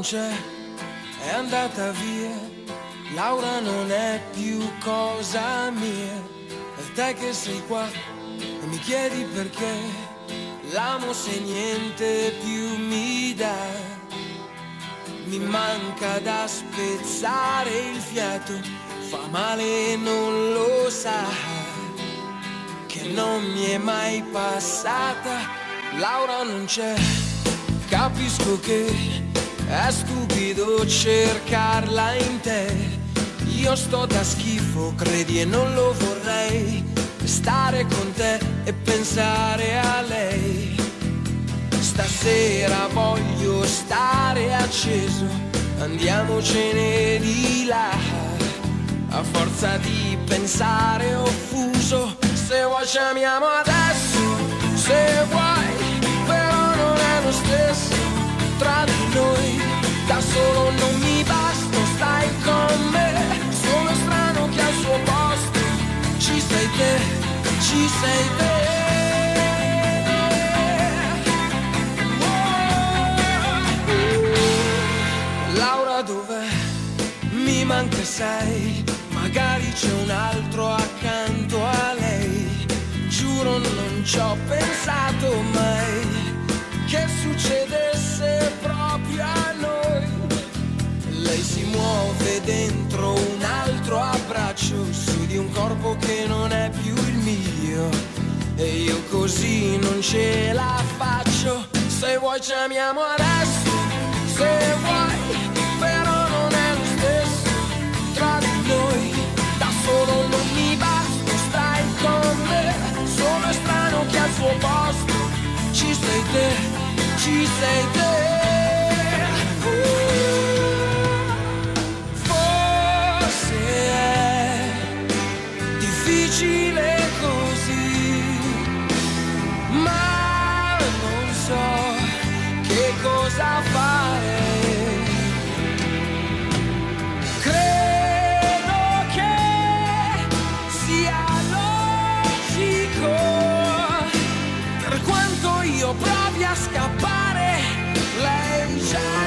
c'è, è andata via. Laura non è più cosa mia. E te che sei qua e mi chiedi perché. L'amo se niente più mi dà. Mi manca da spezzare il fiato, fa male e non lo sa. Che non mi è mai passata. Laura non c'è, capisco che è stupido cercarla in te. Io sto da schifo, credi e non lo vorrei. Stare con te e pensare a lei. Stasera voglio stare acceso, andiamocene di là. A forza di pensare offuso, se vuoi chiamiamo adesso, te, ci sei te. Oh, Laura dov'è? Mi manca sei, magari c'è un altro accanto a lei. Giuro non ci ho pensato mai che succedesse proprio a noi. Lei si muove dentro un altro abbraccio su di un corpo che così non ce la faccio. Se vuoi chiamiamo adesso, se vuoi, però non è lo stesso tra di noi. Da solo non mi basta, stai con me. Sono strano che al suo posto ci sei te, ci sei te. a scappare, lei già.